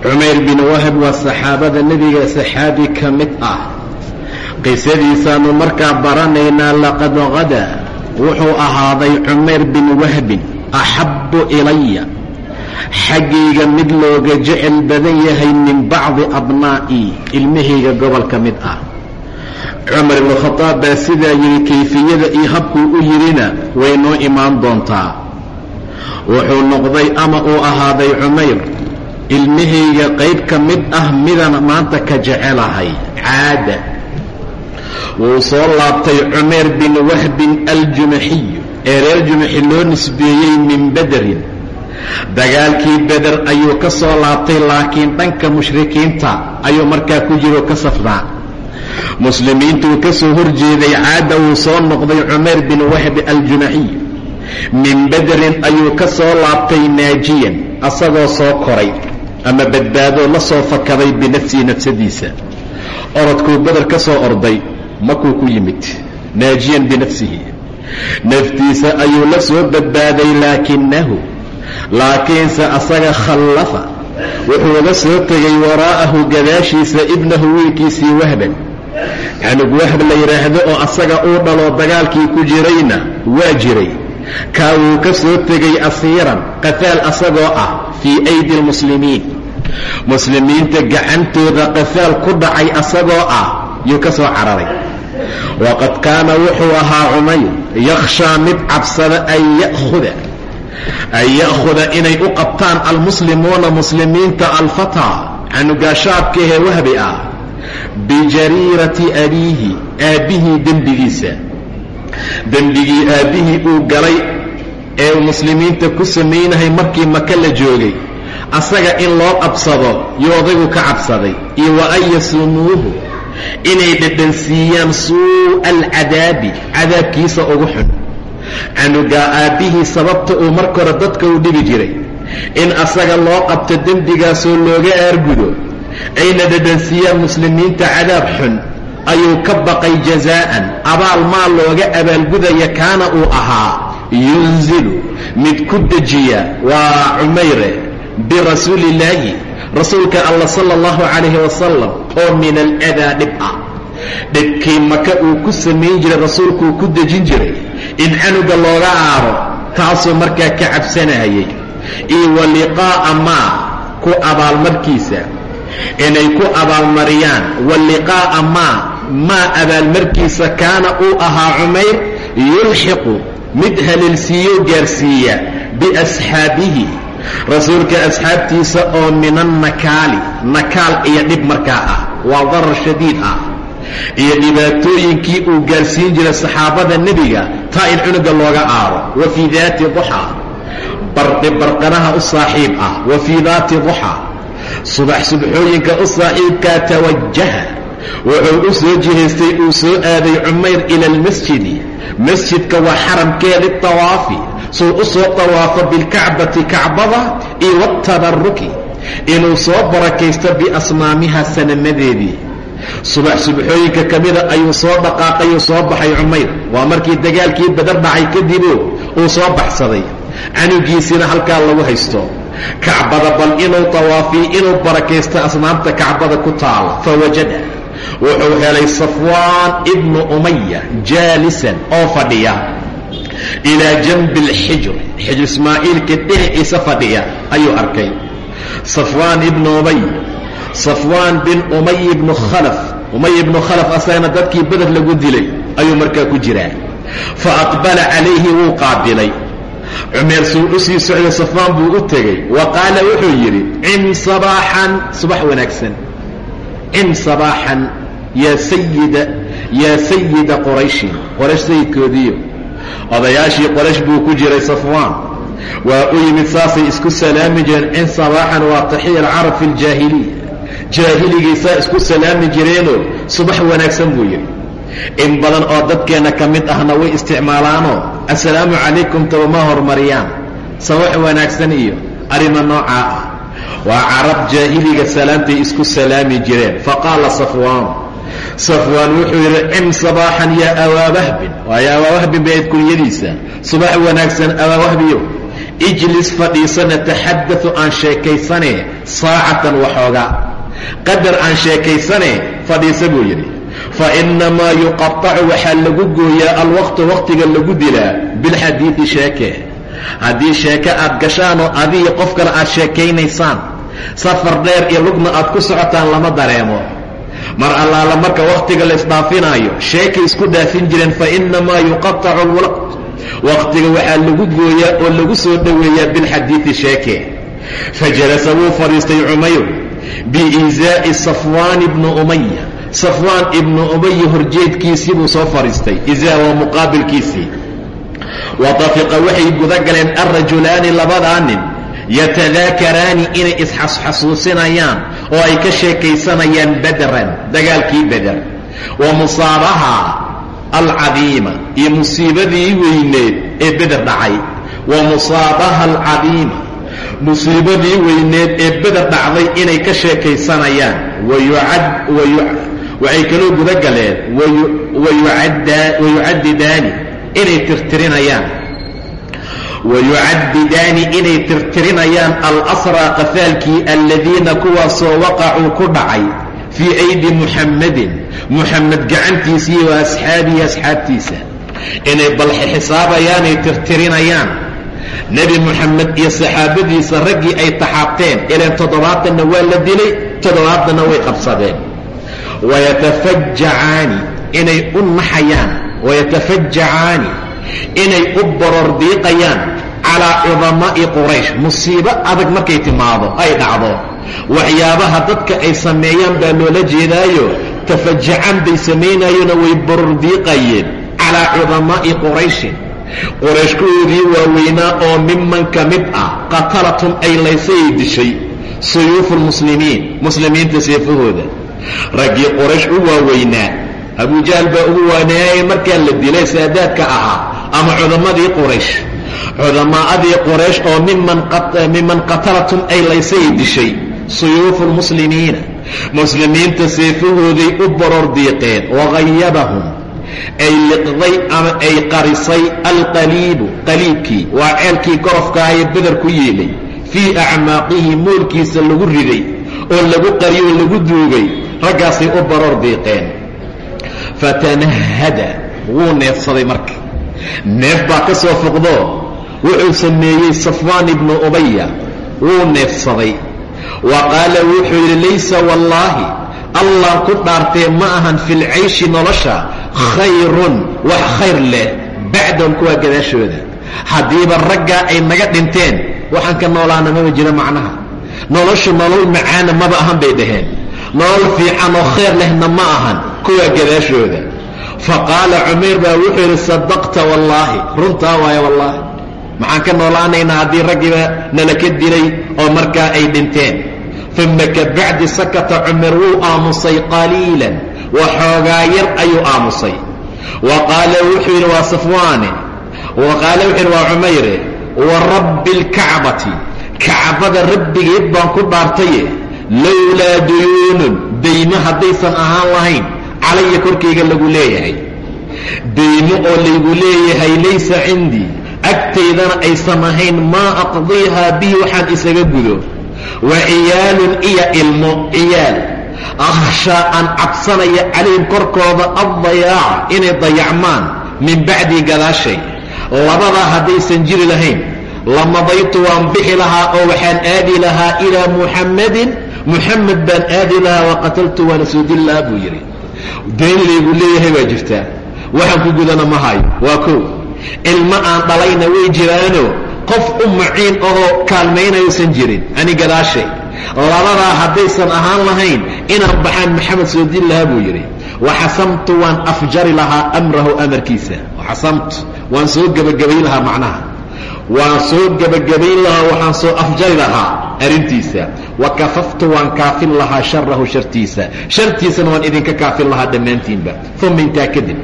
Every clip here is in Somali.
cumayr bin wahb waa saxaabada nebiga saxaabi ka mid ah. Qisadiisaannu markaa baranaynaa laqad qada wuxuu ahaaday cumayr bin wahbin axabbu ilaya xaggayga mid looga jecel badan yahay min bacdi abnaa'ii ilmahayga gobol ka mid ah. Cumar ibnu khadaab baa sidaa yidhi kayfiyada iyo habkuu u yidhina way noo imaan doontaa. Wuxuu noqday ama uu ahaaday cumayr ilmahayga qayb ka mid ah midaan maanta ka jecelahay. Caada wuu soo laabtay cumayr bin wahbin aljumaxiyu ee reer jumaxi loo nisbeeyey min bederin dagaalkii beder ayuu ka soo laabtay laakiin dhanka mushrikiinta ayuu markaa ku jiro ka safnaa muslimiintuu ka soo horjeeday caada wuu soo noqday cumayr bin wahbi aljumaxiy min bederin ayuu ka soo laabtay naajiyan asagoo soo koray ama badbaadoo la soo fakaday binafsihi nafsadiisa. Orodkuu beder ka soo orday makuu ku yimid. Naajiyan binafsihi. Naftiisa ayuu la soo badbaaday laakinahu laakiinse asaga khallafa wuxuu la soo tegay waraa'ahu gadaashiisa ibnahu wiilkiisii wahban. Canug wahb la yidhaahdo oo asaga uu dhaloo dagaalkii ku jirayna waa jiray. Kaa wuu ka soo tegay asiiran qafaal asagoo ah fii aydi lmuslimiin muslimiinta gacantooda qafaal ku dhacay asagoo ah yuu ka soo cararay. Waqad kaana wuxuu ahaa cumayr yakhshaa mid cabsada an ya'huda an ya'khuda inay u qabtaan almuslimuuna muslimiinta alfataa canugaashaabkaahee wahbi ah bijariirati abiihi aabbihii dembigiisa. Dembigii aabbihii uu galay ee uu muslimiinta ku samaynahay markii maka la joogay. Asaga in loo qabsado yuu odaygu ka cabsaday. Iyo wa an yasumuuhu inay dhadhansiiyaan suu'a alcadaabi cadaabkiisa ugu xun. Canugaa aabbihii sababta uu marka hore dadka u dhibi jiray in asaga loo qabto dembigaasoo looga aargudo ayna dhadhansiiyaan muslimiinta cadaab xun ayuu ka baqay jazaa'an abaal maa looga abaalgudaya kaana uu ahaa yunzilu mid ku dejiya waa cumayre birasuulillaahi rasuulka alla sala allahu calayhi wasalam oo min aladaa dhib ah. Dhibkii maka uu ku samayn jiray rasuulkuuu ku dejin jiray in canuga looga aaro taasuu markaa ka cabsanayay. Iyo wa liqaa'a maa ku abaalmarkiisa inay ku abaalmariyaan wa liqaa'a maa maa abaalmarkiisa kaana uu ahaa cumayr yulxiqu mid haleelsiiyo gaarsiiya biasxaabihi rasuulka asxaabtiisa oo min annakaali nakaal iyo dhib markaa ah waa darar shadiid ah. Iyo dhibaatooyinkii uu gaarsiin jiray saxaabada nebiga taa in cunuga looga aaro wa fii daati duxaa barqi barqanaha u saaxiib ah wa fii daati duxaa subax subxooyinka u saaxiibkaa tawajaha wuxuu u soo jihaystay uu soo aaday cumayr ila almasjidi masjidka waa xaramkee litawaafi suu u soo tawaafo bilkacbati kacbada iyo watabaruki inuu soo barakaysto biasnaamiha sanamadeedii subax subxooyinka ka mida ayuu soo dhaqaaqayuu soo baxay cumayr. Waa markii dagaalkii badar dhacay kadibo uu soo baxsaday. Canugiisiina halkaa lagu haysto. Kacbada bal inuu tawaafiyo inuu barakaysto asnaamta kacbada ku taala. Fawajada wuxuu helay safwaan ibnu umaya jaalisan oo fadhiya ilaa janbi alxijr xijr ismaaciilka dhinaciisa fadhiya ayuu arkay. Safwaan ibnu umay safwaan bin umay ibnu khalaf. Umay ibnu khalaf asagana dadkii beder lagu dilay ayuu markaa ku jiraa. Fa aqbala calayhi wuu qaabilay. Cumeer suu u sii socday safwaan buu u tegey. Wa qaala wuxuu yidhi cim sabaaxan subax wanaagsan cim sabaaxan yaa sayida yaa sayida qurayshin qoraysh sayidkoodiiyo odayaashii qoraysh buu ku jiray safwaan waa u yimid saasay isku salaami jireen cin sabaaxan waa taxiya alcarab fi ljaahiliya jaahiligiisaa isku salaami jireenoo subax wanaagsan buu yidhi in badan oo dadkeenna ka mid ahna way isticmaalaanoo assalaamu calaykum tabama hormariyaan sabax wanaagsan iyo arrima noocaa ah waa carab jaahiliga salaamtay isku salaami jireen. Faqaala safwaan. Safwaan wuxuu yidhi cim sabaaxan yaa awaawahbin waayo awaawahbin bay ayd kunyadiisa subax wanaagsan awaawahbiyo ijlis fadhiisa nataxadau aan sheekaysane saacatan waxoogaa. Qadar aan sheekaysane fadhiisa buu yidhi. Fa innamaa yuqatacu waxaa lagu gooyaa alwaqtu waqtiga lagu dilaa bilxadiidi sheeke. Haddii sheeke aad gashaanoo adiyo qof kale aad sheekaynaysaan safar dheer iyo lugna aad ku socotaan lama dareemo. Mar allaala marka wakhtiga la isdhaafinaayo sheekay isku dhaafin jireen fa innamaa yuqatacu waqtiga waxaa lagu gooyaa oo lagu soo dhoweeyaa bilxadiidi sheeke. Fajalasa wuu fadhiistay cumayr biiisaa'i safwaan ibni umaya safwaan ibnu umaya horjeedkiisii buu soo fadhiistay izaa waa muqaabilkiisii. Watafiqa waxay guda galeen alrajulaani labadaa nin yatadaakaraani inay isxasuusinayaan oo ay ka sheekaysanayaan badran dagaalkii beder wa musaabaha alcadiima iyo musiibadii weyneed ee beder dhacay. Wa musaabaha alcadiima musiibadii weyneed ee beder dhacday inay ka sheekaysanayaan. Waxay kaloo guda galeen. Wayucadidaani inay tirtirinayaan wayucadidaani inay tirtirinayaan alasraa qafaalkii aladiina kuwaasoo waqacuu ku dhacay fii aydi muxammadin muxamed gacantiisii wa asxaabihi asxaabtiisa inay balxe xisaabayaanay tirtirinayaan nebi moxamed iyo saxaabadiisa raggii ay taxaabteen ileen toddobaatanna waa la dilay toddobaatanna way qabsadeen wayatafajacaani inay u naxayaan wayatafajacaani inay u borordiiqayaan calaa cudamaa'i quraysh. Musiibo adag markay timaado ay dhacdo. Waxyaabaha dadka ay sameeyaan baa loola jeedaayo tafajacan bay samaynayona way borordiiqayeen calaa cudamaa'i qurayshin quraysh. Kuwoodii waaweynaa oo miman ka mid ah qatalatum ay laysayay dishay suyuufu lmuslimiin muslimiinta seefahooda. Raggii quraysh u waaweynaa abujahl baa ugu waaneeyay markaa la dilay saadaadka ahaa ama cudammadii quraysh. Cudamaa'adii quraysh oo miman qatalatum ay laysayay dishay suyuufu lmuslimiina muslimiinta seefahooday u boror diiqeen wahayabahum ay liqday ama ay qarisay alqaliibu qaliibkii waa ceelkii gorofkaaye beder ku yeelay. Fii acmaaqihi moolkiisa lagu riday oo lagu qariyoo lagu duugay raggaasay u baror diiqeen fatanahada wuu neefsaday marka neef baa ka soo foqdo wuxuu sameeyey safwaan ibnu ubaya wuu neefsaday. Wa qaala wuxuu yidhi laysa wallaahi allah ku dhaartee ma ahan filcayshi nolosha khayrun wax khayr leh bacdahum kuwaa gadaashooda. Haddiiba raggaa ay naga dhinteen waxaan ka noolaana maba jiro macnaha. Noloshu nolol macaana maba ahan bay dhaheen. Nolol fiican oo khayr lehna ma ahan kuwaa gadaashooda fa qaala cumayr baa wuxuu yidhi sadaqta wallaahi. Runtaa waayo wallaahi. Maxaan ka noolaanaynaa haddii raggiiba nala ka dilay oo markaa ay dhinteen. Uma kabacdi sakata cumar wuu aamusay qaliilan waxoogaa yar ayuu aamusay. Wa qaala wuxuu yidhi waa safwaane. Wa qaala wuxuu yidhi waa cumayre wa rabbi اlkacbati kacbada rabbigeed baan ku dhaartaye lowlaa duyuunun daymo haddaysan ahaan lahayn calaya korkayga lagu leeyahay. Daymo oo laygu leeyahay laysa cindii agtaydana aysan ahayn. Maa aqdiihaa bihi waxaan isaga gudo. Wa ciyaalun iyo ilmo ciyaal. Akhshaa aan cabsanaya calayhim korkooda addayaaca inay dayacmaan min bacdii gadaashay. Labadaa haddaysan jiri lahayn. Lamadaytu waan bixi lahaa oo waxaan aadi lahaa ilaa muxammadin muxamed baan aadi lahaa waqataltu waana soo dili lahaa buu yidhi deen laygu leeyahay baa jirtaa waxaan ku gudana ma hayo. Waa kow. Ilmo aan dhalayna way jiraano. Qof u maciin ahoo kaalmaynayuusan jirin. Ani gadaashay. Labadaa haddaysan ahaan lahayn inaan baxaan maxamed soo dili lahaa buu yidhi. Waxasamtu waan afjari lahaa amrahu amarkiisa. Waxasamtu waan soo gebagabayn lahaa macnaha waan soo gebagabayn lahaa waxaan soo afjari lahaa arrintiisa. Wa kafaftu waan kaafin lahaa sharahu shartiisa. Shartiisana waan idinka kaafin lahaa dhammaantiinba. Uma intaa kadib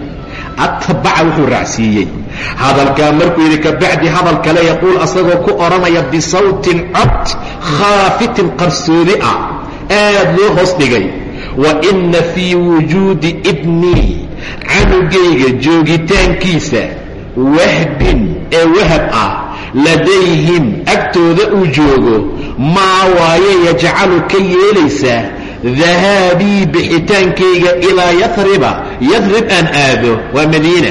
atbaca wuxuu raacsiiyey. Hadalkaa markuu yidhi kabacdi hadal kale yaquul asagoo ku odhanaya bisawtin cod khaafitin qarsoodi ah. Aad loo hoos dhigay. Wa inna fii wujuudi ibnii canugayga joogitaankiisa wahbin ee wahab ah ladayhim agtooda uu joogo maa waaye yajcalu ka yeelaysaa dahaabii bixitaankayga ilaa yariba yarib aan aado waa madiina.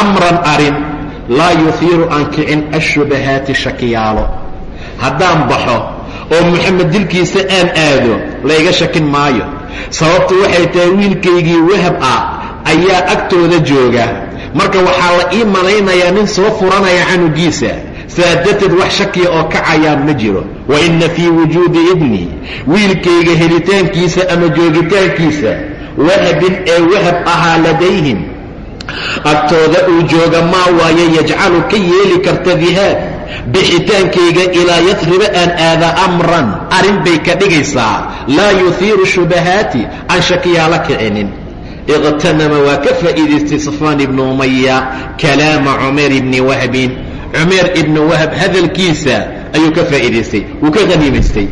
Amran arrin laa yuhiiru aan kicin ashubahaati shakiyaalo. Haddaan baxo oo moxamed dilkiisa aan aado layga shakin maayo. Sababtu waxay tahay wiilkaygii wahab ah ayaa agtooda jooga marka waxaa la ii malaynayaa nin soo furanaya canugiisa saa darteed wax shakiya oo kacayaan ma jiro. Wa inna fii wujuudi ibni wiilkayga helitaankiisa ama joogitaankiisa wahabin ee wahab ahaa ladayhim agtooda uu jooga maa waaye yajcalu ka yeeli karta dihaab bixitaankayga ilaa yadriba aan aada amran. Arrin bay ka dhigaysaa laa yuhiiru shubahaati aan shakiyaala kicinin iqtanama waa ka faa'iidaystay safaan ibnu umaya kalaama cumayr ibni wahbin cumayr ibni wahab hadalkiisa ayuu ka faa'iidaystay wuu ka haniimaystay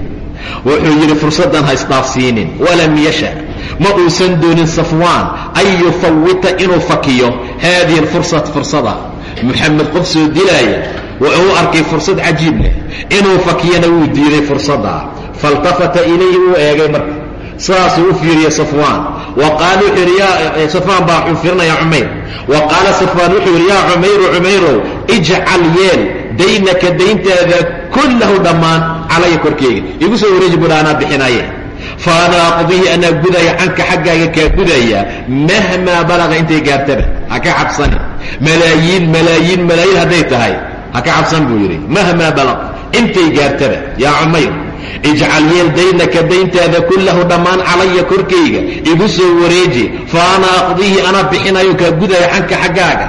wuxuu yidhi fursaddan ha isdhaafsiinin walam yasha ma uusan doonin safwaan an yufawita inuu fakiyo haadihi alfursat fursada moxamed qof soo dilaaya wuxuu u arkay fursad cajiib leh inuu fakiyana wuu diiday fursadda faltafata ilayhi wuu eegay marka saasuu u fiiriye safwaan. Wa qaala wuxuu yidhi safwaan baa wuxuu fiirinaya cumayr. Wa qaala safwaan wuxuu yidhi yaa cumayru cumayrow ijcal yeel daynaka dayntaada kullahu dhammaan calaya korkeyga. Igu soo wareeji budha anaa bixinaye fa ana aqdihi anaa gudaya canka xaggaaga kaa gudaya mahmaa balaga intay gaartaba. Ha ka cabsani. Malaayiin malaayiin malaayiin hadday tahay. Ha ka cabsan buu yidhi. Mahmaa balag intay gaartaba. Yaa cumayr ijcal yeel daynaka dayntaada kullahu dhammaan calaya korkayga igu soo wareeji fa ana aqdihi anaa bixinayo kaa gudaya canka xaggaaga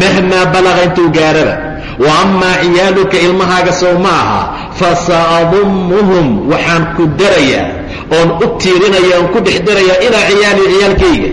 mahmaa balaga intuu gaaraba wa amaa ciyaaluka ilmahaaga sow ma aha fasaadummuhum waxaan ku darayaa oon u tiirinaya oon ku dhex darayaa ilaa ciyaali ciyaalkayga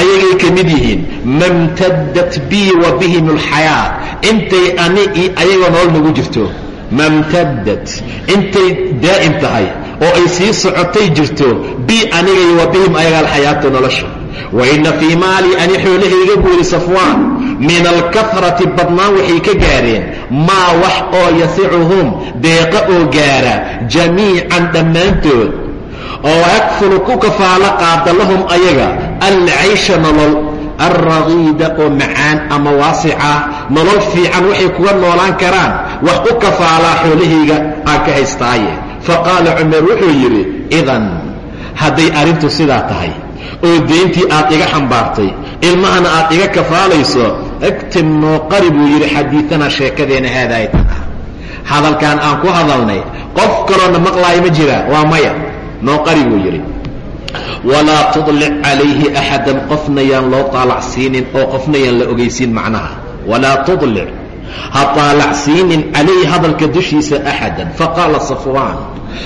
ayagay ka mid yihiin mamtaddat bii wa bihim alxayaa intay ani io ayagoo nolol nagu jirto mamtaddat intay daa'im tahay oo ay sii socotay jirto bii aniga iyo wa bihim ayaga alxayaatu nolosha. Wa inna fii maali ani xoolahayga yidhi safwaan min alkafrati badnaan waxay ka gaareen maa wax oo yasicuhum deeqa oo gaara jamiican dhammaantood. Oo yakfulu ku kafaalo qaada lahum ayaga alcaysha nolol alragiida oo macaan ama waasica. Nolol fiican waxay kuga noolaan karaan wax u kafaalaa xoolahayga aan ka haystaaye. Fa qaala cumar wuxuu yidhi idan hadday arrintu sidaa tahay oo deyntii aad iga xambaartay ilmahana aad iga kafaalayso agtib noo qari buu yidhi xadiianaa sheekadeena haadaay tan ah hadalkan aan ku hadalnay qof kaloona maqlaayo ma jira waa maya. Noo qari buu yidhi. Walaa tudlic calayhi axadan qofna yaan loo taalacsiinin oo qofna yaan la ogaysiin macnaha. Walaa tudlic ha taalacsiinin calayhi hadalka dushiisa axadan. Faqaala safwaan.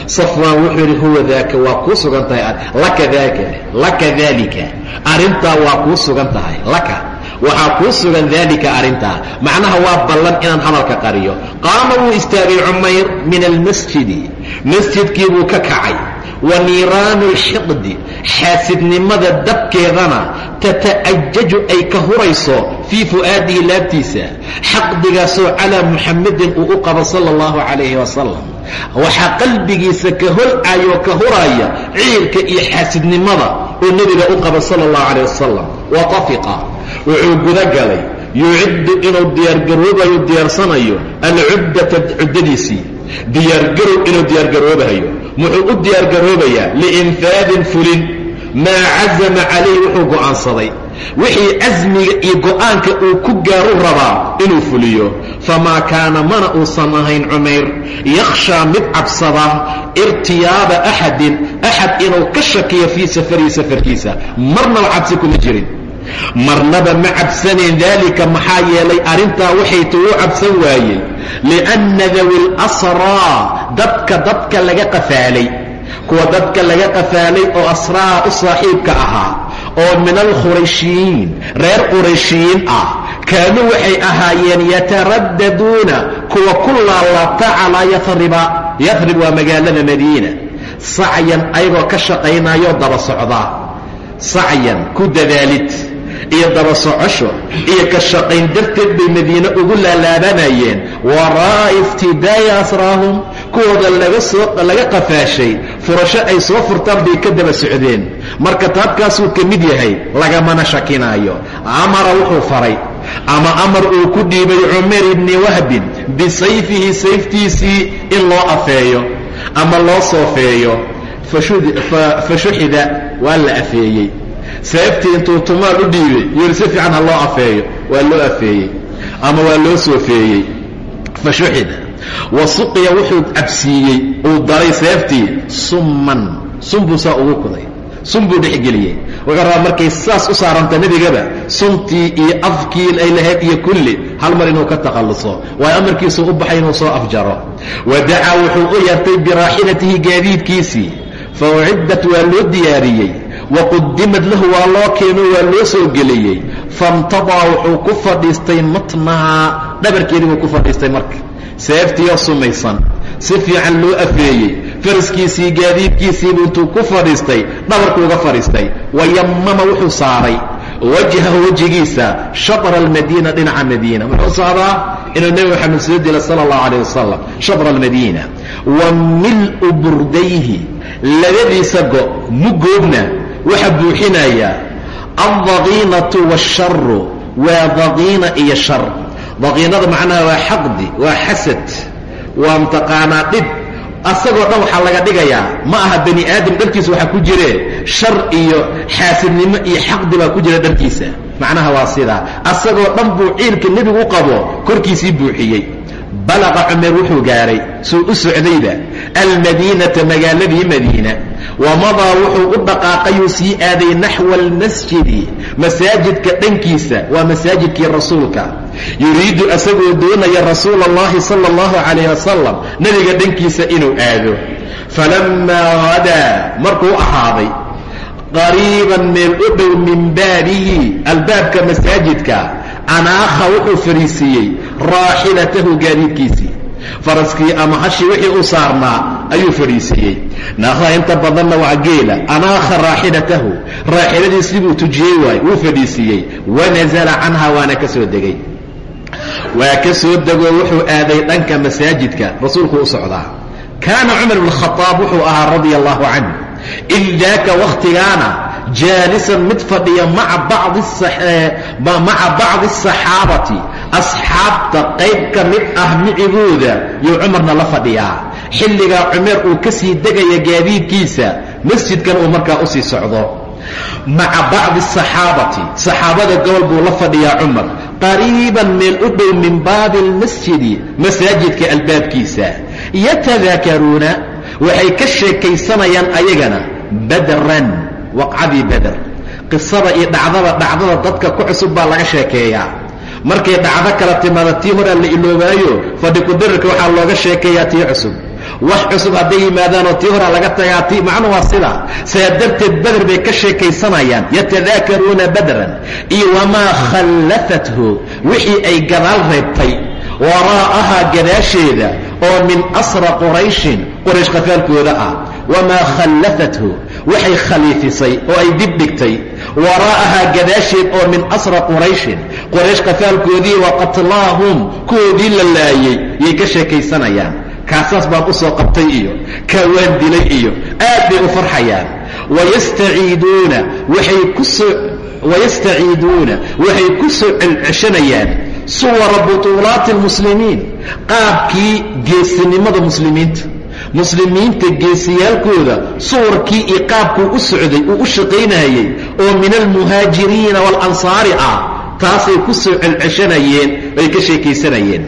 Safwaan wuxuu yidhi huwa daaka waa kuu sugan tahay laka daaka laka daalika. Arrintaa waa kuu sugan tahay. Laka. Waxaa kuu sugan daalika arrintaa macnaha waa ballan inaan hadalka qariyo. Qaama wuu istaagay cumayr min almasjidi. Masjidkii buu ka kacay wa niiraanu alxiqdi xaasidnimada dabkeedana tata'ajaju ay ka hurayso fii fu'aadihi laabtiisa xaqdigaasoo calaa muxamedin uu u qabo sala allahu calayhi wasalam waxaa qalbigiisa ka holcayoo ka huraya ciirka iyo xaasidnimada oo nebiga u qaba sala allahu calayh wasalam wa tafiqa wuxuu guda galay yuciddu inuu diyaargaroobayo diyaarsanayo alcuddata cuddadiisii diyaargarow inuu diyaargaroobayo muxuu u diyaargaroobayaa liinfaadin fulin. maa cazama calayhi wuxuu go'aansaday. Wixii casmiga iyo go'aanka uu ku gaaru rabaa inuu fuliyo. Famaa kaana mana uusan ahayn cumayr. Yakhshaa mid cabsada irtiyaaba axadin axad inuu ka shakiyo fii safarihi safarkiisa. Marnaba cabsi kuma jirin marnaba ma cabsanayn daalika maxaa yeelay arrintaa waxay tugu cabsan waayey. lianna dawi lasraa dadka dadka laga qafaalay. kuwa dadka laga qafaalay oo asraa u saaxiibka ahaa oo min alkhurayshiyiin reer qurayshiyiin ah kaanuu waxay ahaayeen yataraddaduuna kuwa ku laalaabta calaa yariba yarib waa magaalada madiina. sacyan ayagoo ka shaqaynayoo daba socdaa. sacyan ku dadaalid iyo daba socosho iyo ka shaqayn darteed bay madiine ugu laalaabanayeen waraa'a iftidaa'i asraahum kuwooda laga qafaashay furasho ay soo furtaan bay ka daba socdeen. Marka taabkaasuu ka mid yahay lagamana shakinaayo. Amara wuxuu faray ama amar uu ku dhiibay cumar ibni wahbin bisayfihi sayftiisii in loo afeeyo ama loo soofeeyo fashuxida waa la afeeyey seeftii intuu tumaal u dhiibay yuri si fiican ha loo afeeyo waa loo afeeyey ama waa loo soofeeyey fashuxida wa suqiya wuxuu cabsiiyey uu daray seeftii summan sun buu saa ugu kuday sun buu dhexgeliyey wuxuu rabaa markay saas u saaranta nebigaba suntii iyo afkii ay lahayd iyo kulli hal mar inuu ka takhalluso waayo amarkiisuu u baxay inuu soo afjaro. Wa dacaa wuxuu u yartay biraaxilatihi gaadiidkiisii fa uciddat waa loo diyaariyey wa qudimad lahu waa loo keeno waa loo soo geliyey faintadaa wuxuu ku fadhiistay matnahaa dhabarkeedii buu ku fadhiistay marka seeftiioo sumaysan si fiican loo afeeyey faraskiisii gaadiidkiisiibuu intuu ku fadhiistay dhabarkuuga fadhiistay wayamama wuxuu saaray wajhahu wejigiisa shatra almadiina dhinaca madiina muxuu socdaa inuu nebi moxamed soo dila sala allahu calayh wasalam shatra almadiina wa mil'u burdayhi labadiisa go mugoobna waxa buuxinaya aldaqiinatu waasharu waa daqiina iyo shar. Daqiinada macnaha waa xaqdi waa xasad waa mtaqaanaa dhib asagoo dhan waxaa laga dhigayaa ma aha bani aadam dharkiisa waxaa ku jire shar iyo xaasidnimo iyo xaqdi baa ku jira dharkiisa. Macnaha waa sidaa asagoo dhan buu ciilka nebigu u qabo korkiisii buuxiyey balaqa cumer wuxuu gaaray suu u socdayba almadiinata magaaladii madiina. Wamadaa wuxuu u dhaqaaqayuu sii aaday naxwa almasjidi masaajidka dhankiisa waa masaajidkii rasuulka. Yuriidu asagoo doonaya rasuula اllahi sala اllahu calayh wasalam nebiga dhankiisa inuu aado. Falammaa hadaa markuu ahaaday qariiban meel u dhow min baabihi albaabka masaajidka anaakha wuxuu fariisiiyey raaxilatahu gaadiidkiisii. Faraskii ama hashii wixii u saarnaa ayuu fadhiisiiyey naakha inta badanna waa geela. Anaakha raaxilatahu. Raaxiladiisii buu tujiyey waay. Wuu fadhiisiiyey wanazala canha waana ka soo degay. Waa ka soo degoo wuxuu aaday dhanka masaajidka. Rasuulku u socdaa. Kaana cumar bn wuxuu ahaa radia allahu canh. Id wakhtigaana jaalisan mid fadhiya maca bacdi asaxaabati asxaabta qayb ka mid ah micigooda yuu cumarna la fadhiyaa. xilligaa cumeer uu ka sii degaya gaadiidkiisa masjidkan uu markaa u sii socdo. maca bacdi asaxaabati saxaabada gobol buu la fadhiyaa cumar. qariiban meel u dhow min baabi almasjidi masaajidka albaabkiisa. yatadaakaruuna waxay ka sheekaysanayaan ayagana badran waqcadii bader qisada iyo dhacdada dhacdada dadka ku cusub baa laga sheekeeyaa markay dhacdo kala timaada tii horaa la iloobaayo fadhi kudirarka waxaa looga sheekeeyaa tii cusub. Wax cusub hadday yimaadaanoo tii horaa laga tagaa ti macnu waa sida. Saa darteed beder bay ka sheekaysanayaan yatadaakaruuna badran iyo wamaa khallafathu wixii ay gadaal reebtay. Waraa'ahaa gadaasheeda oo min asra qurayshin qoraysh qafaalkooda ah. Wamaa khallafathu waxay khaliifisay oo ay dib dhigtay waraa'ahaa gadaasheed oo min asra qurayshin. Qoraysh qafaalkoodii wa qatlaahum kuwoodii la laayey yay ka sheekaysanayaan. Kaasaas baan u soo qabtay iyo kaa waan dilay iyo aad bay u farxayaan. Wayastaciiduuna waxay ku soo wayastaciiduuna waxay ku soo celceshanayaan suwara butuulaati almuslimiin qaabkii geesinimada muslimiinta muslimiinta geesiyaalkooda suwarkii iyo qaabkuu u socday uu u shaqaynayey oo min almuhaajiriina waalansaari ah taasay ku soo celceshanayeen ay ka sheekaysanayeen.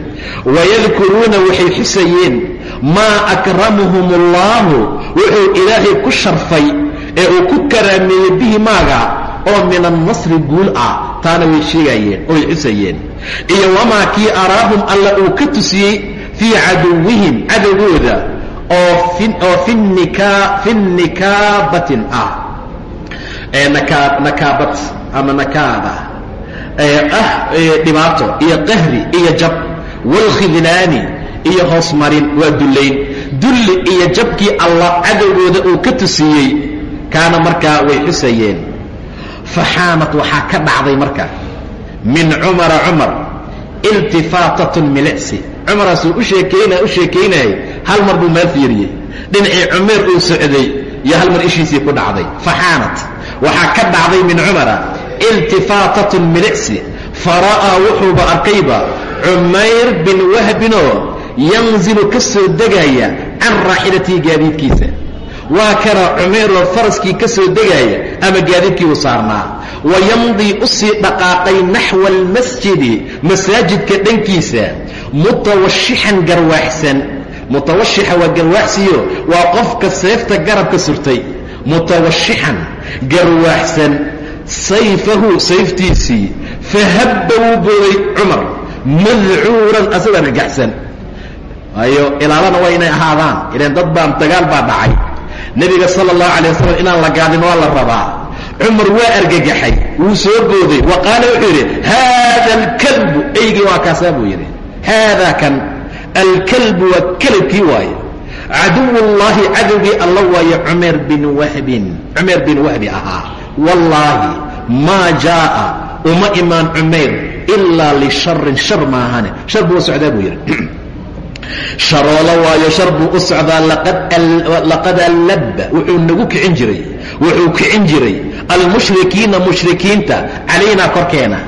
Wayadkuruuna waxay xusayeen maa akramuhum allaahu wuxuu ilaahay ku sharfay ee uu ku karaameeyey bihi maaga oo min annasri guul ah taana way sheegayeen oo xusayeen. Iyo wamaa kii araahum alla uu ka tusiyey fii caduwihim cadowgooda oo fi nikaabatin ah. Nakaabat ama nakaada ah dhibaato iyo qahri iyo jab. Waalkhidlaani iyo hoos marin waa dullayn. Dulli iyo jabkii allah cadowgooda uu ka tusiyey kaana markaa way xusayeen. Faxaanat waxaa ka dhacday marka min cumara cumar iltifaatatun milicsi. Cumaraasuu u sheekayna u sheekaynayay hal mar buu meel fiiriyey. Dhinacii cumeer uu socday iyo hal mar ishiisii ku dhacday. Faxaanat waxaa ka dhacday min cumara iltifaatatun milicsi fara'aa wuxuuba arkayba cumayr bin wahbinoo yanzilu ka soo degaya can raaxilatihi gaadiidkiisa. Waa kana cumeyroo faraskii ka soo degaaya ama gaadiidkii u saarnaa. Wa yamdii u sii dhaqaaqay naxwa almasjidi masaajidka dhankiisa mutawashixan garwaaxsan mutawashixa waa garwaaxsiyo waa qofka seefta garabka surtay. Mutawashixan garwaaxsan sayfahu sayftiisii. Fahabba wuu booday cumar madcuuran asagoo argagaxsan waayo ilaalana waa inay ahaadaan. Ilan dad baan dagaal baa dhacay. Nebiga sala allahu alay wasalam inaan la gaadin waa la rabaa. Cumar waa argagaxay wuu soo booday. Wa qaala wuxuu yidhi haada alkalbu eygii waa kaasaa buu yidhi. Haada kan alkalbu waa kelabkii waaye caduwullaahi cadowgii alla waaye cumeer bin wahbin cumeer bin wahbi ahaa wallaahi maa jaa'a uma imaan cumayr ilaa lisharin shar maahane shar buu socdaa buu yidhi sharoolo waayo shar buu u socdaa laqad allabba wuxuu nagu kicin jiray. Wuxuu kicin jiray. Almushrikiina mushrikiinta calaynaa korkeena.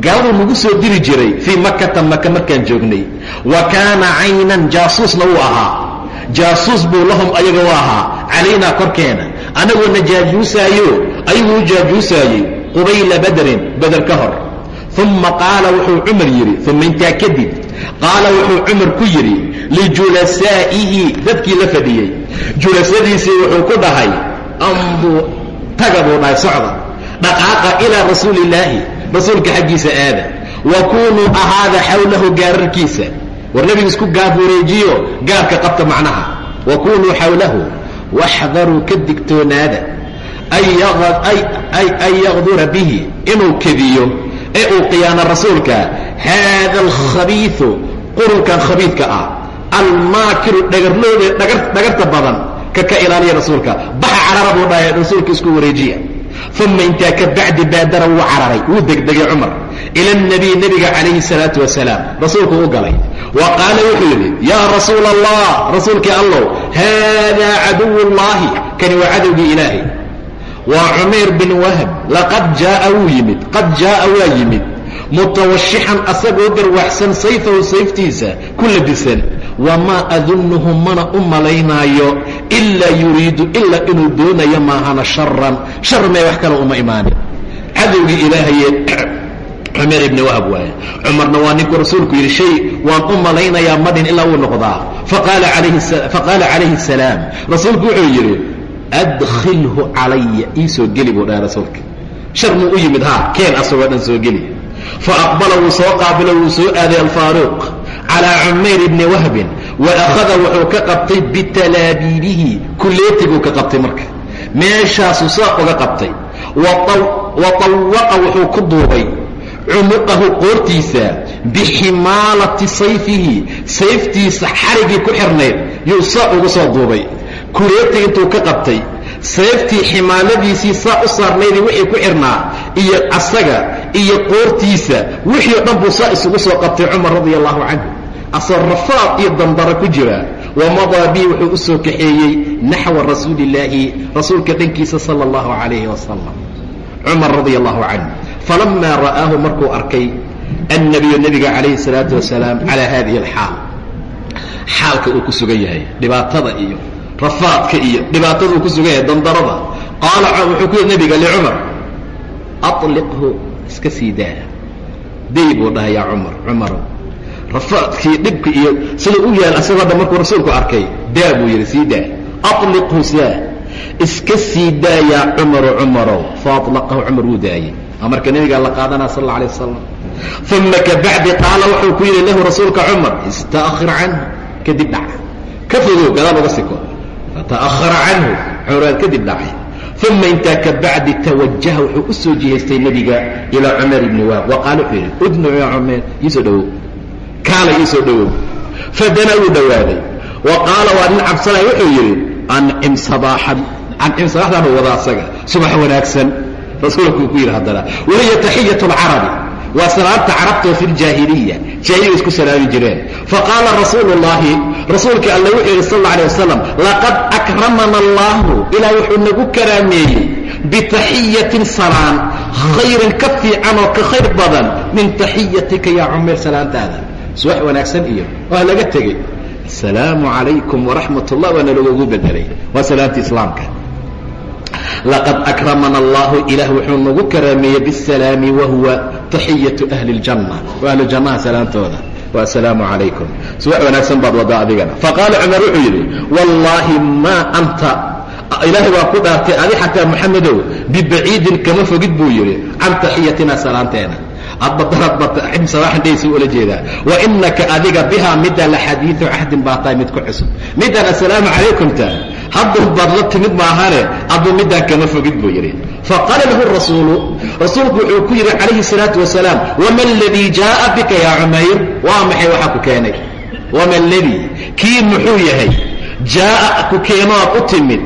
Gaaladu nagu soo diri jiray fii makata maka markaan joognay. Wa kaana caynan jaasuusna wuu ahaa. Jaasuus buu lahum ayaga u ahaa calaynaa korkeena. Anagoona jaajuusaayo ayaguu jaajuusaayey qubayla badrin beder ka hor. Uma qaala wuxuu cumar yidhi uma intaa kadib qaala wuxuu cumar ku yidhi lijulasaa'ihi dadkii la fadhiyey. Julasadiisii wuxuu ku dhahay ambuu taga buu dhahay socda. Dhaqaaqa ilaa rasuulillaahi rasuulka xaggiisa aada. Wa kunuu ahaada xawlahu gaararkiisa. War nebigu isku gaaf wareejiyo gaarka qabta macnaha. Wa kunuu xawlahu waxdaruu ka digtoonaada. An yaqdura bihi inuu kediyo ee uu khiyaano rasuulka haada alkhabiiu qurunkan khabiidka ah almaakiru dhagarlooda dhagarta badan ka ka ilaaliya rasuulka baxa carara buu dhahay rasuulka isku wareejiya uma intaa bacdi baadara wuu cararay wuu degdegay cumar ila nabiy nebiga calayhi salaatu wasalaam rasuulku u galay wa qaala wuxuu yidhi yaa rasuula allah rasuulkii allow haadaa caduw llahi kani waa cadowgii ilaahay waa cumayr bin wahab laqad jaaa wuu yimid qad jaaa waa yimid mutawashixan asagoo garwaxsan sayfahu sayftiisa ku labisan wamaa adunnuhu mana u malaynaayo ilaa yuriidu ilaa inuu doonayo maahana sharan shar mee wax kale uma imaanin. Cadowgii ilaahaye cumayr ibni wahab waaye cumarna waa ninkuu rasuulku yidhi shay waan u malaynayaa madhin ilaa uu noqdaa. Faqaala calayhi salaam rasuulku wuxuu yidhi adkhilhu calaya ii geli buu dhaha rasuulka. Shar muu u yimid haa keen asagoo dhan soo geli faaqbala wuu soo qaabilo wuu soo aaday alfaaruuq calaa cumayr ibni wahbin wa akhada wuxuu ka qabtay bitalaabiibihi kuleetiguu ka qabtay marka meeshaasuu saa uga qabtay wa tawaqa wuxuu ku duubay cumuqahu qoortiisa biximaalati sayfihi sayftiisa xarigii ku xirnayd yuu saa ugu soo duubay kuleetig intuu ka qabtay seeftii ximaaladiisii saa u saarnaydii wixii ku xirnaa iyo asaga iyo qoortiisa wixii o dhan buu saa isugu soo qabtay cumar radia allahu canhu. Asoo rafaad iyo dandara ku jira. Wamadaa bii wuxuu u soo kaxeeyey naxwa rasuulillaahi rasuulka dhankiisa sala allahu calayhi wasalam cumar radia allahu canhu. Falamaa ra'aahu markuu arkay annabiyu nebiga calayhi salaatu wasalaam calaa hadihi alxaal. Xaalka uu ku sugan yahay dhibaatada iyo rafaadka iyo dhibaatada uu ku sugan yahay dandarada. Qaala wuxuu ku yidhi nebiga licumar aliqhu iska sii daa day buu dhahay yaa cumar cumarow rafaadkii dhibka iyo sida u yaal asagoo dhan markuu rasuulku arkay daa buu yidhi sii daa aliqhu saa iska sii daayaa cumaru cumarow faaطlaqahu cumar wuu daayey amarka nebigaa la qaadanaa sal alla alay wasalam uma kabacdi qaala wuxuu ku yidhi lahu rasuulka cumar ista'khir canhu kadib dhac ka fogow gadaal uga siko fata'ahara canhu cumraad kadib dhacay uma intaa kabacdi tawajaha wuxuu u soo jihaystay nebiga ilaa cumar ibni waab wa qaala wuxuu yidhi udnuc yaa cumeer iisoo dhowow kaala iisoo dhowow fadana wuu dhowaaday wa qaala waa nin cabsanaya wuxuu yidhi ancim sabaaxan ancim sabaaxdaanu wada asaga subax wanaagsan rasuulkuu ku yidhi haddana wahiya taxiyat lcarabi waa salaamta carabtoo fi ljaahiliya jaahiliga isku salaami jireen. Faqaala rasuulu llahi rasuulka alle wuxuu yidhi sal alla alay wasalam laqad akramana allahu ilaah wuxuu nagu karaameeyey bitaxiyatin salaan khayrin ka fiican oo ka khayr badan min taxiyatika yaa cumeer salaantaada. Subax wanaagsan iyo waa laga tegey. Asalaamu calaykum waraxmat ullah waana lagogu bedelay waa salaamta islaamka. Laqad akramana allahu ilaah wuxuu nagu karaameeyey bisalaami wahuwa taxiyatu ahli اljanna wa ahlu jannaha salaamtooda wa asalaamu calaykum subax wanaagsan baad waddaa adigana faqaala cumar wuxuu yidhi wallaahi maa anta ilaahay waa ku dhaartay adi xataa moxamedow bibaciidin kama fogid buu yidhi can taxiyatina salaanteena adbadarabim sabaaxandhaysi ula jeedaa wa inaka adiga bihaa middaa la xadiidu cahdin baa tahay mid ku cusub midaan assalaamu calaykumta haddun baad la timid maahane addu midaan kama fogid buu yidhi. Faqaala lahu rasuulu rasuulku wuxuu ku yidhi calayhi salaatu wasalaam wama aladii jaaa bika yaa cumayr waa maxay waxaa ku keenay? Wama aladii kii muxuu yahay? Jaaa ku keenood u timid.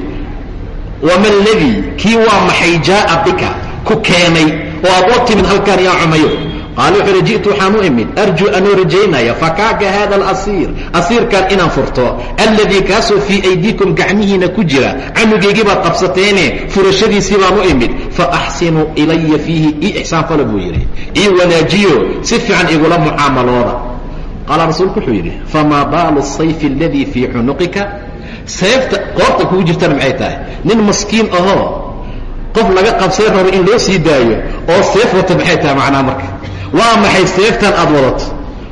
Wama aladii kii waa maxay jaaa bika? Ku keenay. Oo aad u timid halkaan yaa cumayr qaala wuxuu uhi ji'tu waxaan u imid arjuu anuu rajaynaya fakaaka hada alasiir asiirkan inaan furto alladii kaasoo fii aydiikum gacmihiina ku jira canugaygii baad qabsateene furashadiisii baan u imid faaxsinuu ilaya fiihi ii ixsaan fala buu yidhi ii wanaajiyo si fiican igula mucaamalooda qaala rasuulku wuxuu yidhi famaa baalu sayfi aladii fii cunuqika seefta qoorta kugu jirtana maxay tahay nin maskiin ahoo qof laga qabsay rabo in loo sii daayo oo seef wata maxay tahay macnaa marka waa maxay seeftan aad wadato?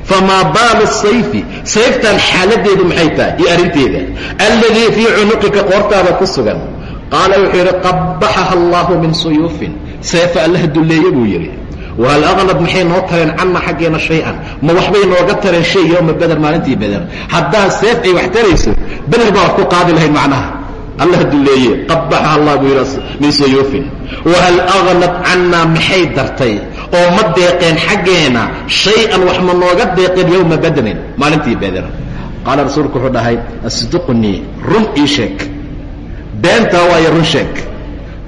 Famaa baalu sayfi sayftan xaaladeedu maxay tahay iyo arrinteeda? Alladii fii cunuqika qoortaada ku sugan. Qaala wuxuu yidhi qabbaxaha allahu min suyuufin. Seefa allaha dulleeye buu yidhi. Wahal aqlad maxay noo tareen canna xaggeena shay-an? Ma waxbay nooga tareen shay yowma beder maalintii beder haddaa seef ay wax tarayso beder baa wax ku qaadi lahayd macnaha. Allah duleeye qabaxa allah buu yidhi min suyuufin. Wahal aqlad cannaa maxay dartay oo ma deeqeen xaggeena shay-an wax ma nooga deeqeen yowma badrin maalintii beder qaala rasuulku wuxuu dhahay asduqnii run ii sheeg. Beentaa waayo run sheeg.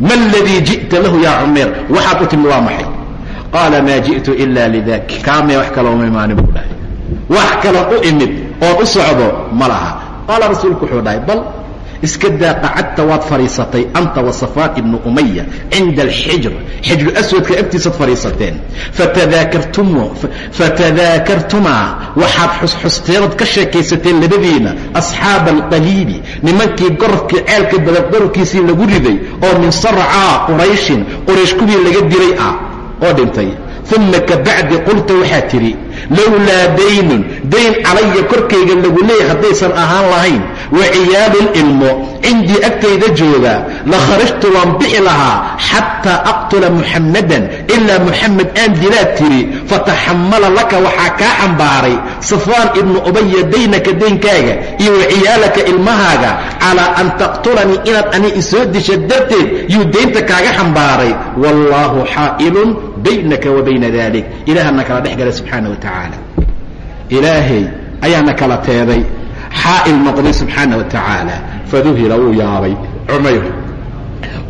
Ma aladii ji'ta lahu yaa cumeer waxaad u timid waa maxay? Qaala maa ji'tu ila lidak kaamee wax kalooma imaanin buu dhahay. Wax kaloo u imid oon u socdo ma laha. Qaala rasuulku wuxuu dhahay bal iska daa qacadta waad fadhiisatay anta wa safaan ibnu umaya cinda alxijr xijru aswadka agtiisaad fadhiisateen fatadaakartumaa waxaad xusxusteenood ka sheekaysateen labadiina asxaaba alqaliibi nimankii gorofkii ceelka badaqorofkiisii lagu riday oo min sarcaa qurayshin qoraysh kuwii laga dilay ah oo dhintay uma kabacdi qulta waxaa tidhi lowlaa daynun dayn calaya korkayga lagu leeyahy haddaysan ahaan lahayn wa ciyaalun ilmo cindii agtayda jooga la kharajtu waan bixi lahaa xataa aqtula muxammadan ilaa muxamed aan dilaad tidhi fataxamala laka waxaa kaa xambaaray safwaan ibnu ubaya daynaka daynkaaga iyo wa ciyaalaka ilmahaaga calaa an taqtulanii inaad ani isoo disha darteed yuu daynta kaaga xambaaray wallaahu xaa'ilun baynaka wa bayna dalik ilaahana kala dhex gala subxaana wa ilaahay ayaana kala teeday xaa'il noqday subxaana wa faduhila wuu yaabay. Cumayr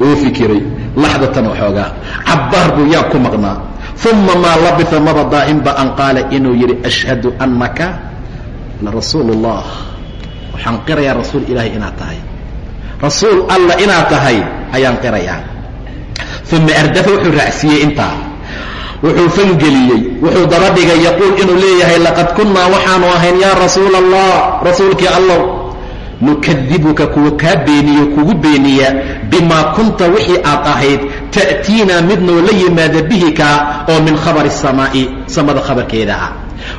wuu fikiray. Laxdatan waxoogaa cabbaar buu yaa ku maqnaa. Uma maa labisa maba daa'inba an qaala inuu yidhi ashhadu annaka larasuulu اllah waxaan qirayaa rasuul ilaahay inaad tahay. Rasuul alla inaad tahay ayaan qirayaa. Uma ardafa wuxuu raacsiiyey intaa wuxuu fangeliyey wuxuu daba dhigay yaquul inuu leeyahay laqad kunnaa waxaanu ahayn yaa rasuula allah rasuulkii allow nukadibuka kuwa kaa beeniyo kugu beeniya bimaa kunta wixii aad ahayd ta'tiinaa mid noola yimaada bihi kaa oo min khabari samaa'i samada khabarkeeda ah.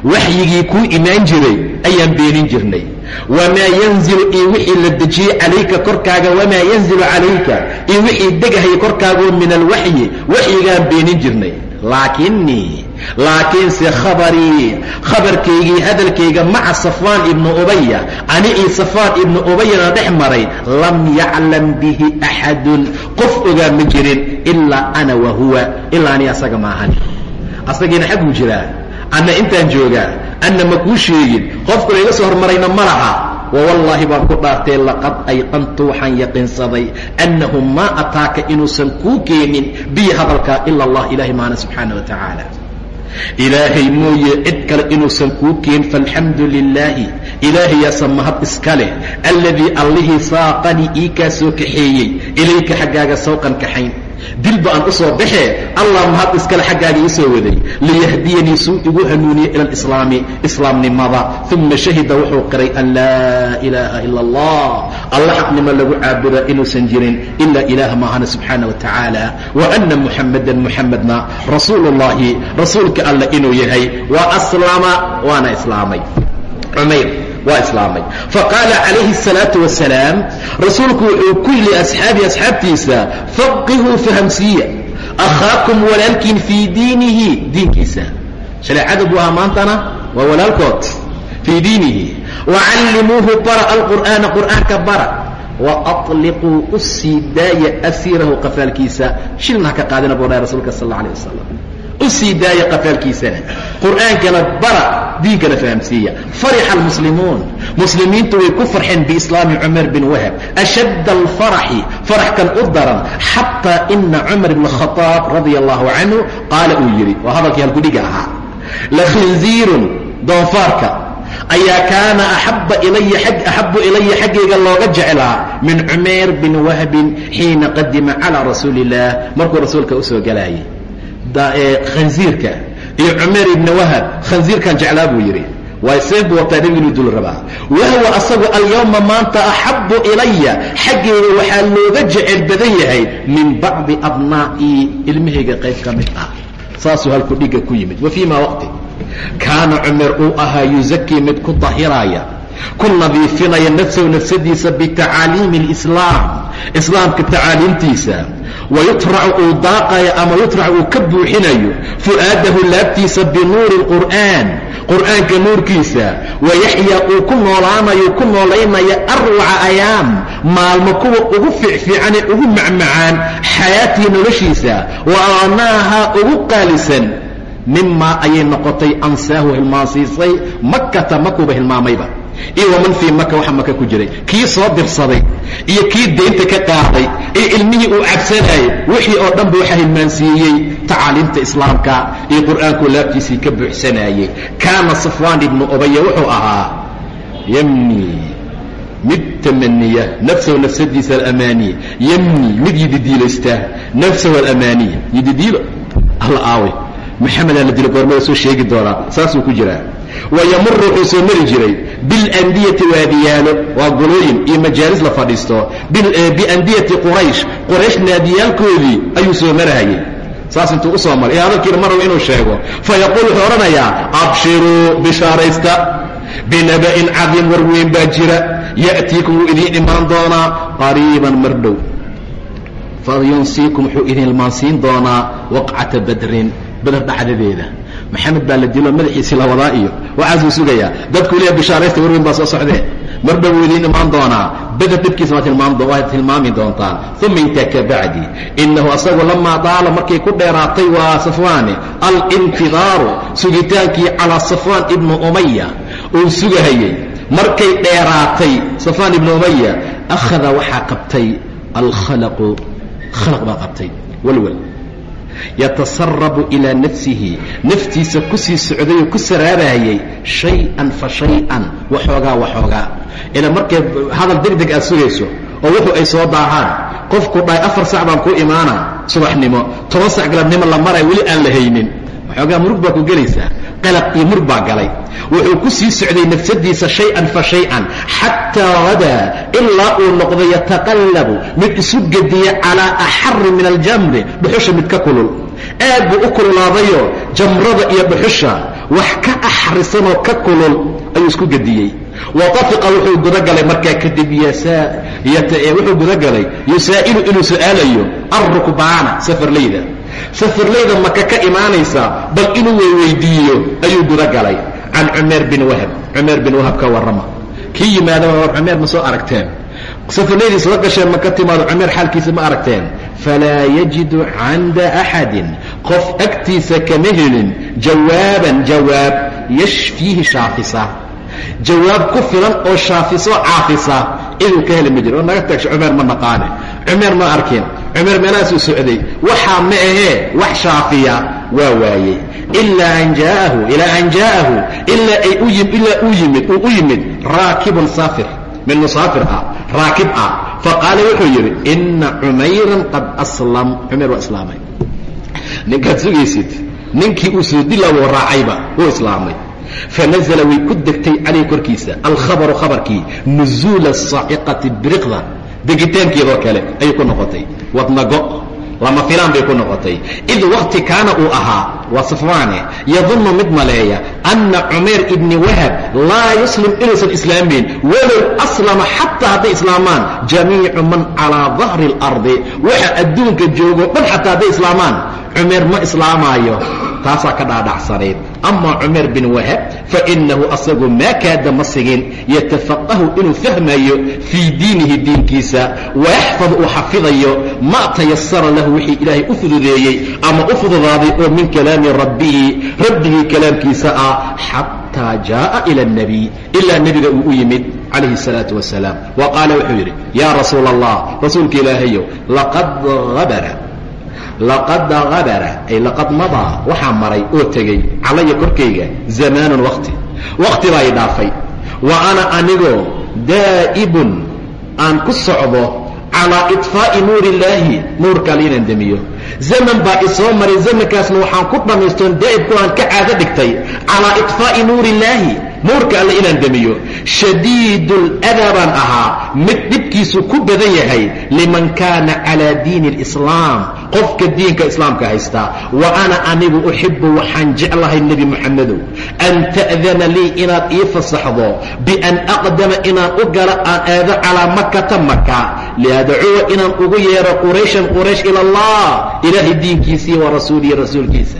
Waxyigii kuu imaan jiray ayaan beenin jirnay. Wamaa yanzilu iyo wixii la dejiyey calayka korkaaga wamaa yanzilu calayka iyo wixii degahaya korkaagoo min alwaxyi waxyigaan beenin jirnay laakinnii laakiinse khabarii khabarkaygii hadalkayga maca safwaan ibnu ubaya ani io safwaan ibnu ubayana dhex maray lam yaclam bihi axadun qof ogaa ma jirin ilaa ana wa huwa ilaa ani asaga maahan asagiina xagguu jiraa anna intaan joogaa anna ma kuu sheegin qofkuna iga soo hormarayna ma laha wawallaahi baan ku dhaartay laqad ayqantu waxaan yaqiinsaday annahu maa ataaka inuusan kuu keenin bihi hadalkaa ila allah ilahay maana subxaana wa tacaala. Ilaahay mooye cid kale inuusan kuu keen faalxamdu lilaahi ilaahayaasa mahad iska leh alladii allihii saaqanii ii kaa soo kaxeeyey ilayka xaggaaga sawqan kaxayn dilba aan u soo baxee allah mahad iskale xaggaaga ii soo waday. Liyahdiyanii suu igu hanuuniye ila alislaami islaamnimada. Uma shahida wuxuu qiray an laa ilaaha ila allah alla xaqnimo lagu caabudaa inuusan jirin ilaa ilaaha maahana subxaana wa tacaala wa ana muxamadan muxamedna rasuulu ullahi rasuulka alla inuu yahay. Wa aslama waana islaamay cumayr waa islaamay faqaala calayhi الsalaaةu wasalaam rasuulku wuxuu ku yidhi asxaabii asxaabtiisa faqihuu fahamsiiya akhaakum walaalkiin fii diinihi diinkiisa shareecada buu ahaa maantana waa walaalkood fii diinihi wacallimuuhu bara alqur'aana qur'aanka bara waطliquu u sii daaya asiirahu qafaalkiisa shilna ha ka qaadina buu dhahay rasuulka sal اla alيه wasalam u sii daaya qafaalkiisana qur'aankana bara diinkana fahamsiiya. Farixa almuslimuun. Muslimiintu way ku farxeen biislaami cumar bin wahab. Ashadda alfaraxi faraxkan u daran xataa ina cumar bn khaaab radia allahu canhu qaala uu yidhi waa hadalkii halkudhiga ahaa. Lakhinziirun doonfaarka ayaa kaana axaba ilaya axabu ilaya xaggayga looga jeclaa min cumayr bin wahbin xiina qadima calaa rasuuli illah markuu rasuulka u soo galaayay khanziirka. Iyo cumayr ibna wahab khanziirkan jeclaa buu yidhi. Waay buu wataa nebigu inuu dul rabaa. Wahwa asagu alyawma maanta axabu ilaya xaggayga waxaa looga jecel badan yahay min bacdi abnaa'ii ilmahayga qayb ka mid ah. Saasuu halku dhiga ku yimid. Wa fii ma waqti? Kaana cumar uu ahaa yuzakii mid ku dahiraaya ku nadiifinaya nafsahu nafsadiisa bitacaaliimi اlislaam islaamka tacaaliimtiisa wayutracu uu daaqayo ama yutrac uu ka buuxinayo fu'aadahu laabtiisa binuuri اlqur'aan qur'aanka nuurkiisa wayaxyaa uu ku noolaanayo ku noolaynaya arwaca ayaam maalmo kuwa ugu fiicfiicane ugu macmacaan xayaatii noloshiisa wa anaaha ugu qaalisan mimaa ayay noqotay ansaahu hilmaansiisay makata makuuba hilmaamayba iyo waman fii maka waxa maka ku jiray. Kii soo dirsaday iyo kii deynta ka qaaday iyo ilmihii uu cabsanayay wixii oo dhan ba waxaa hilmaansiiyey tacaaliimta islaamka iyo qur'aanku laabtiisii ka buuxsanayey. Kaana safwaan ibnu ubaya wuxuu ahaa yemni mid tamaniya nafsahu nafsadiisa alamaaniya yemni mid yididiilaysta nafsahu alamaaniya yididiilo alla aaway maxamedaa la dilo goormada soo sheegi doonaa saasuu ku jiraa wayamuru wuxuu soo mari jiray biاlandiyati waadiyaalo waa golooyin iyo majaalis la fadhiisto. Biandiyati quraysh quraysh naadiyaalkoodii ayuu soo marahayay. Saas intuu u soo maray. Ee hadalkiina marraba inuu sheego. Fayaquul wuxuu odhanayaa abshiruu bishaaraysta binaba'in cadiim war weyn baa jira. Ya'tiikum wuu idiin imaan doonaa qariiban mar dhow. Fayunsiikum wuxuu idin ilmaansiin doonaa waqcata badrin beder dhacdadeeda maxamed baa la dilo madaxiisii la wadaa iyo waxaasuu sugayaa. Dadku leeya bishaaraysta warweyn baa soo socdee. Mar dhow wuu idiin imaan doonaa. Beder dhibkiisa waad tilmaami doontaan. Uma intaa ka bacdi. Inahu asagu lamaa daala markay ku dheeraatay waa safwaane alintidaaru sugitaankii calaa safwaan ibnu umaya uu sugahayey markay dheeraatay safwaan ibnu umaya akhada waxaa qabtay alkhalaqu. Khalaq baa qabtay walwal yatasarabu ilaa nafsihi naftiisa ku sii socday oo ku saraarayay shay-an fa shay-an waxoogaa waxoogaa ilaa markay hadal deg deg aad sugayso oo wuxuu ay soo daahaan qofku dhahay afar sac baan ku imaana subaxnimo toban sac galabnimo la maraya weli aan la haynin waxoogaa murug baa ku gelaysaa qalaq iyo murug baa galay wuxuu ku sii socday nafsadiisa shay-an fa shay-an xataa hadaa ilaa uu noqday yataqallabu mid isu gediya calaa axari min aljamri dhuxusha mid ka kulul. Aad buu u kululaadayo jamrada iyo dhuxusha wax ka axrisanoo ka kulul ayuu isku gediyey. Watafiqa wuxuu gudagalay markaa kadib wuxuu gudagalay yusaa'ilu inuu su'aalayo alrukbaana safarlayda safarlayda maka ka imaanaysa bal inuu weyweydiiyo ayuu gudagalay can cumeer bin wahab. Cumeer bin wahab ka warrama. Kii yimaadaba war cumeer ma soo aragteen. Safarlaydii soo gasheen maka timaado cumeer xaalkiisa ma aragteen. Falaa yajidu canda axadin. Qof agtiisa kama helin. Jawaaban jawaab yashfiihi shaafisa. Jawaab ku filan oo shaafisoo caafisa. Iduu ka heli ma jiro. Oo naga tagsho cumeer ma naqaane. Cumeer ma arkin cumeer meelahaasuu socday. Waxaa ma ahee wax shaafiya waa waayey ilaa an jaa'ahu ilaa an jaa'ahu ilaa ay ilaa uu yimid uu u yimid raakibun saafir min musaafir ah raakib ah. Faqaala wuxuu yidhi ina cumayran qad aslam. Cumayr waa islaamay. Ninkaad sugaysid ninkii uu soo dilawoo raacayba wuu islaamay. Fanazla way ku degtay calayh korkiisa. Alkhabaru khabarkii nuzuula saaciqati biriqda degitaankeedoo kale ayay ku noqotay. Wadnago lama filaan bay ku noqotay. Id wakti kaana uu ahaa waa safwaane yadunnu mid maleeya anna cumayr ibni wahab laa yuslim inuusan islaamayn walow aslama xataa hadday islaamaan jamiicu man calaa dahri اlardi waxa adduunka joogo dhan xataa hadday islaamaan. Cumayr ma islaamaayo taasaa ka dhaadhacsanayd ama cumayr bin wahab fainahu asagu maa kaada ma sigin yatafaqahu inuu fahmayo fii diinihi diinkiisa wayaxfad uu xafidayo ma tayasara lahu wixii ilaahay u fududeeyey ama u fududaaday oo min kalaami rabbihi rabbigii kalaamkiisa ah xataa jaaa ila اnebiy ilaa nebiga uu u yimid calayhi الsalaaةu wasalaam wa qaala wuxuu yidhi yaa rasuul allah rasuulka ilaahayow laqad abara laqad habara ay laqad madaa waxaa maray oo tegey calaya korkayga zamaanun wakti wakti baa i dhaafay. Wa ana anigoo daa'ibun aan ku socdo calaa iطfaa'i nuur illaahi nuurka alle inaan demiyo zaman baa isoo maray zamankaasna waxaan ku dhammaystoon daa'ibku aan ka caado dhigtay calaa iطfaa'i nuur illaahi nuurka alle inaan demiyo shadiiduladaa baan ahaa mid dhibkiisu ku badan yahay liman kaana calaa diini اlislaam qofka diinka islaamka haystaa wa ana anigu uxibu waxaan jeclahay nebi moxamedow an ta'dana lii inaad ii fasaxdo bian aqdama inaan u galo aan aado calaa makata maka liadcuwa inaan ugu yeero qurayshan quraysh ila allah ilaahay diinkiisii wa rasuulihi rasuulkiisa.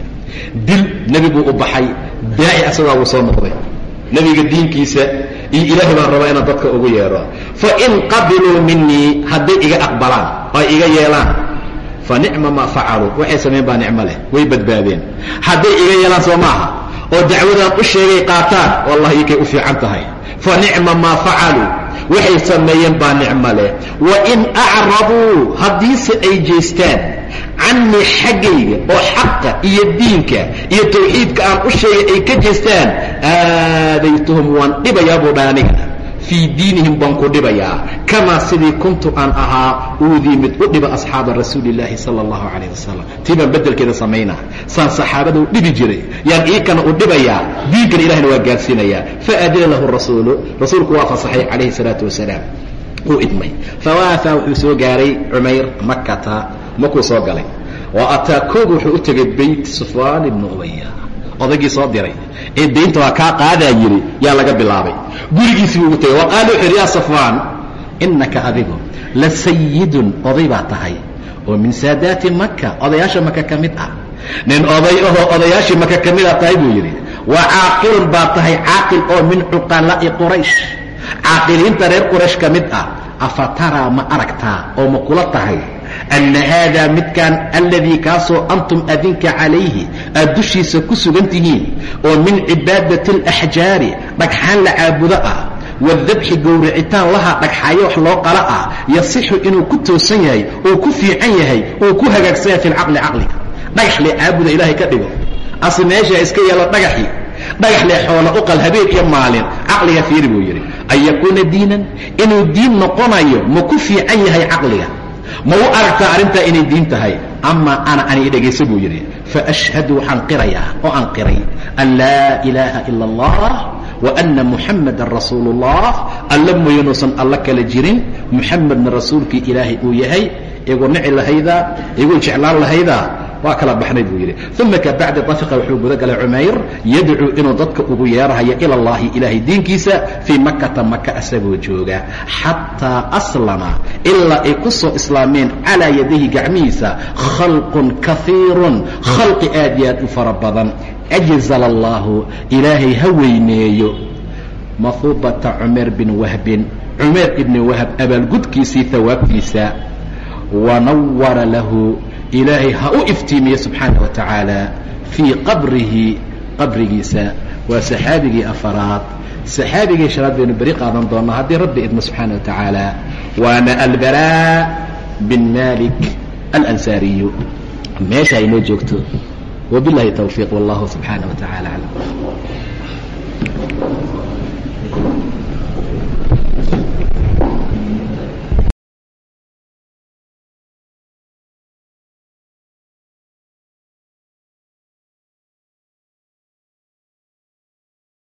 Dil nebi buu u baxay daaci asagaa wuu soo noqday nebiga diinkiisa iyo ilaahay baan rabaa inaan dadka ugu yeero fain qabiluu minii hadday iga aqbalaan oo iga yeelaan fa nicma maa facaluu waxay samayn baa nicmo leh way badbaadeen. Hadday iga yeelaan soo maaha oo dacwadaan u sheegay qaataan wallahi ikay u fiican tahay. Fa nicma maa facaluu waxay sameeyeen baa nicmo leh. Wain acraduu haddiise ay jeestaan canii xaggayga oo xaqa iyo diinka iyo tawxiidka aan u sheegay ay ka jeestaan aadaytuhum waan dhibayaa buu dha aniga. Fii diinihim baan ku dhibayaa. Kamaa sidii kuntu aan ahaa uudii mid u dhiba asxaaba rasuuli illaahi sala allahu calayh wasalam tii baan beddelkeeda samaynaa saan saxaabada u dhibi jiray. Yaan iikana u dhibayaa. Diinkana ilahina waa gaarsiinayaa faadina lahu rasuulu. Rasuulku waa fasaxay calayhi salaatu wasalaam. Uu idmay. Fawaafaa wuxuu soo gaaray cumayr makata makuu soo galay. Wa ataa koog wuxuu u tegay beyt sufyaan ibnu ubaya odaygii soo diray. Ee daynta waa kaa qaadaa yidhi yaa laga bilaabay. Gurigiisii buu ugu tegay. Wa qaala wuxu yidhi yaa safwaan innaka adigu la sayidun oday baa tahay. Oo min saadaati maka odayaasha maka ka mid ah. Nin oday ahoo odayaashii maka ka mid a tahay buu yidhi wa caaqilun baa tahay caaqil oo min cuqalaa'i quraysh. Caaqiliinta reer quraysh ka mid ah afa taraa ma aragtaa oo ma kula tahay anna haadaa midkan alladii kaasoo antum adinka calayhi aad dushiisa ku sugan tihiin oo min cibaadati alaxjaari dhagxaan la caabudo ah wadabxi gowricitaan laha dhagxaayo wax loo qala ah yasixu inuu ku toosan yahay uu ku fiican yahay uu ku hagaagsan yahay fi lcaqli caqliga dhagax lee caabuda ilaahay ka dhigo ase meeshaa iska yeelo dhagaxii dhagax lee xoola u qal habeen iyo maalin caqliga fiiri buu yidhi an yakuuna diinan inuu diin noqonayo ma ku fiican yahay caqliga ma u aragtaa arrintaa inay diin tahay? Amaa ana ani dhegaysa buu yidhi faashhadu waxaan qirayaa oo aan qiray an laa ilaaha ila allah wa ana muxamadan rasuulu ullah alla mooyanuusan alla kala jirin muxamedna rasuulkii ilaahay uu yahay igu nici lahaydaa igu jeclaan lahaydaa waa kala baxnay buu yidhi. Uma kabacdi dafiqa wuxuu gudagalay cumayr yadcuu inuu dadka ugu yeerahayo ila allahi ilaahay diinkiisa fii makata maka asagoo jooga. Xataa aslama ilaa ay ku soo islaameen calaa yadayhi gacmihiisa khalqun kaiirun khalqi aad iyo aad u fara badan. Ajzala allahu ilaahay ha weyneeyo. Mahuubata cumayr bin wahbin cumayr ibni wahab abaalgudkiisii hawaabtiisa wanawara lahu ilaahay ha u iftiimiye subxaana wa fii qabrihi qabrigiisa waa saxaabigii afaraad saxaabigii shanaad baynu beri qaadan doonaa haddii rabbi idmo subxaana wa waana albaraa bin malik alansaariyu meesha aynoo joogto wabilahi towfiiq wallahu subxaana wa aclam